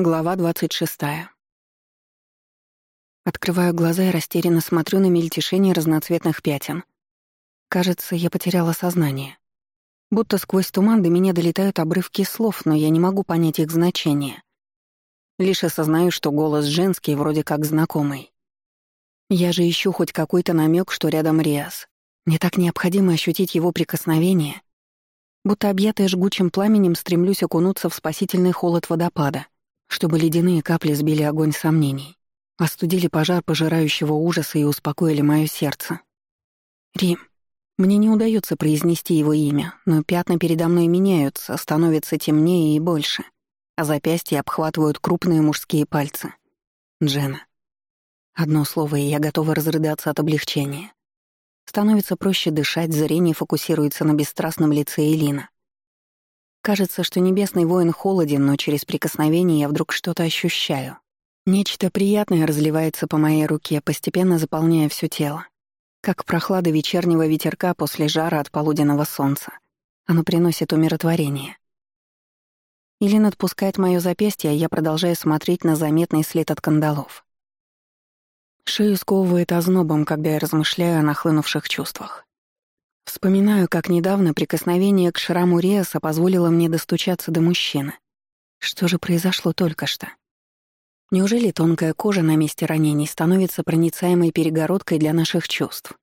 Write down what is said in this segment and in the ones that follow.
Глава 26. Открываю глаза и растерянно смотрю на мельтешение разноцветных пятен. Кажется, я потеряла сознание. Будто сквозь туман до меня долетают обрывки слов, но я не могу понять их значение. Лишь осознаю, что голос женский, вроде как знакомый. Я же ищу хоть какой-то намек, что рядом Риас. Мне так необходимо ощутить его прикосновение. Будто объятая жгучим пламенем стремлюсь окунуться в спасительный холод водопада — чтобы ледяные капли сбили огонь сомнений, остудили пожар пожирающего ужаса и успокоили мое сердце. Рим. Мне не удается произнести его имя, но пятна передо мной меняются, становятся темнее и больше, а запястья обхватывают крупные мужские пальцы. Джена. Одно слово, и я готова разрыдаться от облегчения. Становится проще дышать, зрение фокусируется на бесстрастном лице Элина. Кажется, что небесный воин холоден, но через прикосновение я вдруг что-то ощущаю. Нечто приятное разливается по моей руке, постепенно заполняя все тело. Как прохлада вечернего ветерка после жара от полуденного солнца. Оно приносит умиротворение. Илин отпускает моё запястье, а я продолжаю смотреть на заметный след от кандалов. Шею сковывает ознобом, когда я размышляю о нахлынувших чувствах. Вспоминаю, как недавно прикосновение к шраму Риаса позволило мне достучаться до мужчины. Что же произошло только что? Неужели тонкая кожа на месте ранений становится проницаемой перегородкой для наших чувств?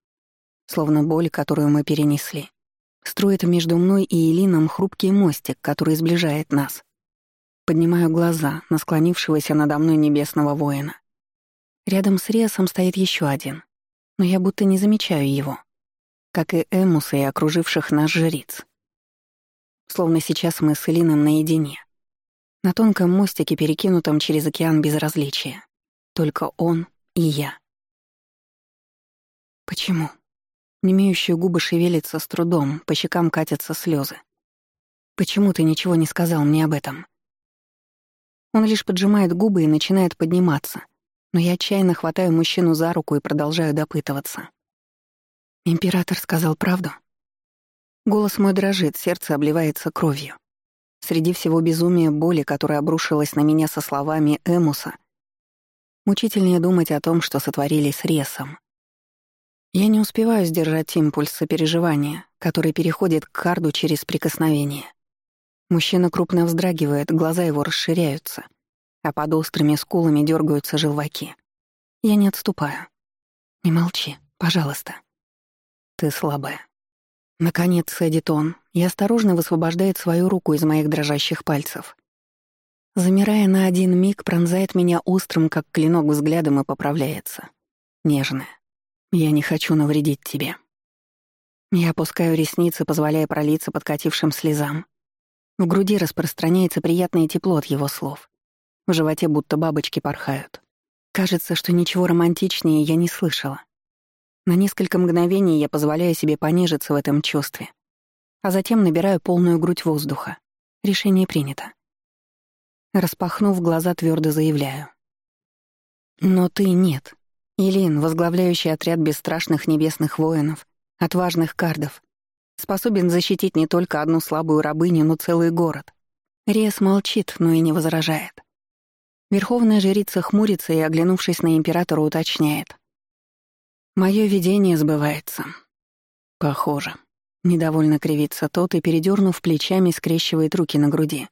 Словно боль, которую мы перенесли. Строит между мной и Элином хрупкий мостик, который сближает нас. Поднимаю глаза на склонившегося надо мной небесного воина. Рядом с Риасом стоит еще один, но я будто не замечаю его как и Эмуса и окруживших нас жриц. Словно сейчас мы с Элином наедине. На тонком мостике, перекинутом через океан безразличия. Только он и я. Почему? Немеющие губы шевелятся с трудом, по щекам катятся слезы. Почему ты ничего не сказал мне об этом? Он лишь поджимает губы и начинает подниматься, но я отчаянно хватаю мужчину за руку и продолжаю допытываться. Император сказал правду. Голос мой дрожит, сердце обливается кровью. Среди всего безумия боли, которая обрушилась на меня со словами Эмуса, мучительнее думать о том, что сотворили с Ресом. Я не успеваю сдержать импульс сопереживания, который переходит к карду через прикосновение. Мужчина крупно вздрагивает, глаза его расширяются, а под острыми скулами дергаются желваки. Я не отступаю. Не молчи, пожалуйста. Ты слабая. Наконец садит он и осторожно высвобождает свою руку из моих дрожащих пальцев. Замирая на один миг, пронзает меня острым, как клинок, взглядом и поправляется. Нежная. Я не хочу навредить тебе. Я опускаю ресницы, позволяя пролиться подкатившим слезам. В груди распространяется приятное тепло от его слов. В животе будто бабочки порхают. Кажется, что ничего романтичнее я не слышала. На несколько мгновений я позволяю себе понежиться в этом чувстве, а затем набираю полную грудь воздуха. Решение принято. Распахнув глаза, твердо заявляю. Но ты нет. Илин, возглавляющий отряд бесстрашных небесных воинов, отважных кардов, способен защитить не только одну слабую рабыню, но целый город. Рес молчит, но и не возражает. Верховная жрица хмурится и, оглянувшись на императора, уточняет. Мое видение сбывается. Похоже. Недовольно кривится тот и, передернув плечами, скрещивает руки на груди.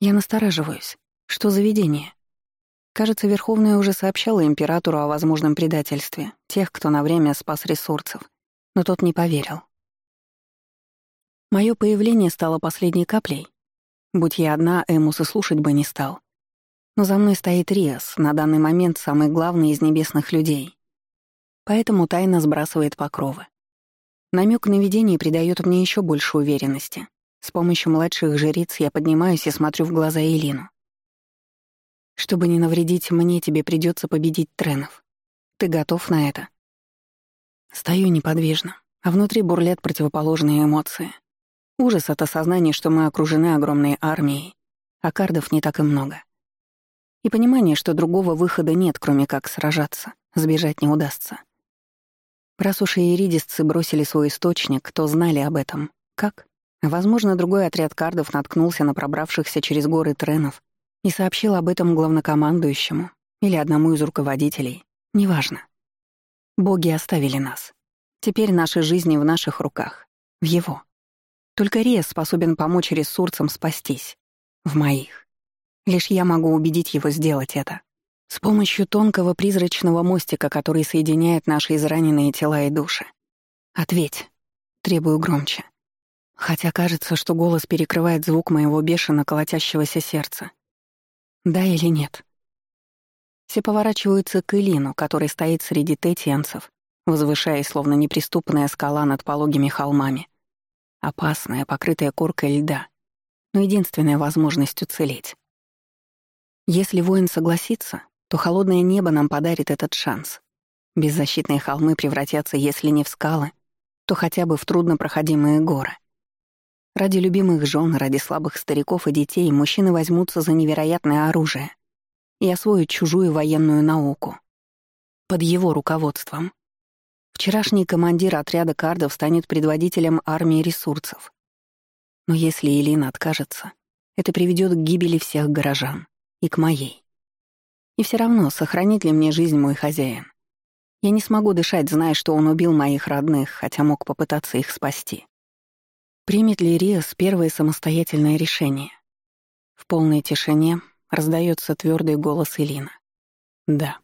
Я настораживаюсь. Что за видение? Кажется, Верховная уже сообщала императору о возможном предательстве тех, кто на время спас ресурсов, но тот не поверил. Мое появление стало последней каплей. Будь я одна, Эмус и слушать бы не стал. Но за мной стоит Риас, на данный момент самый главный из небесных людей. Поэтому тайна сбрасывает покровы. Намек на видение придает мне еще больше уверенности. С помощью младших жриц я поднимаюсь и смотрю в глаза Элину. Чтобы не навредить мне, тебе придется победить Тренов. Ты готов на это? Стою неподвижно, а внутри бурлят противоположные эмоции. Ужас от осознания, что мы окружены огромной армией, а кардов не так и много. И понимание, что другого выхода нет, кроме как сражаться, сбежать не удастся. Раз уж иридисцы бросили свой источник, то знали об этом. Как? Возможно, другой отряд кардов наткнулся на пробравшихся через горы тренов и сообщил об этом главнокомандующему или одному из руководителей. Неважно. Боги оставили нас. Теперь наши жизни в наших руках. В его. Только Риас способен помочь ресурсам спастись. В моих. Лишь я могу убедить его сделать это. С помощью тонкого призрачного мостика, который соединяет наши израненные тела и души. Ответь. Требую громче. Хотя кажется, что голос перекрывает звук моего бешено колотящегося сердца. Да или нет? Все поворачиваются к Элину, который стоит среди тетианцев, возвышаясь, словно неприступная скала над пологими холмами. Опасная, покрытая коркой льда, но единственная возможность уцелеть. Если воин согласится, то холодное небо нам подарит этот шанс. Беззащитные холмы превратятся, если не в скалы, то хотя бы в труднопроходимые горы — Ради любимых жен, ради слабых стариков и детей мужчины возьмутся за невероятное оружие и освоят чужую военную науку. Под его руководством. Вчерашний командир отряда кардов станет предводителем армии ресурсов. Но если Элина откажется, это приведет к гибели всех горожан. И к моей. И все равно, сохранит ли мне жизнь мой хозяин. Я не смогу дышать, зная, что он убил моих родных, хотя мог попытаться их спасти. Примет ли Риас первое самостоятельное решение? В полной тишине раздается твердый голос Элина. Да.